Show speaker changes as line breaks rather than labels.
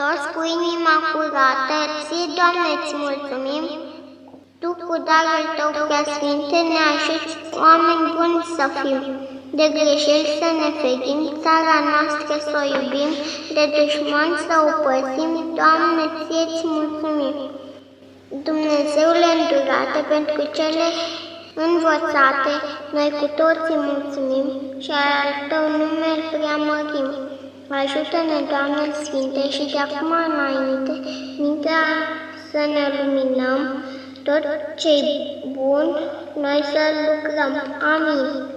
Toți cu inima curată, ție, Doamne, îți mulțumim, Tu cu darul Tău preasfinte ne ajuți oameni buni să fim, de greșeli să ne ferim, țara noastră să o iubim, de dușmani să o păzim, Doamne, ție îți mulțumim. Dumnezeule îndurate, pentru cele învățate, noi cu toții mulțumim și al Ajută-ne, Doamne Sfinte, și de acum înainte, mintea să ne luminăm, tot ce bun, noi să lucrăm. Amin.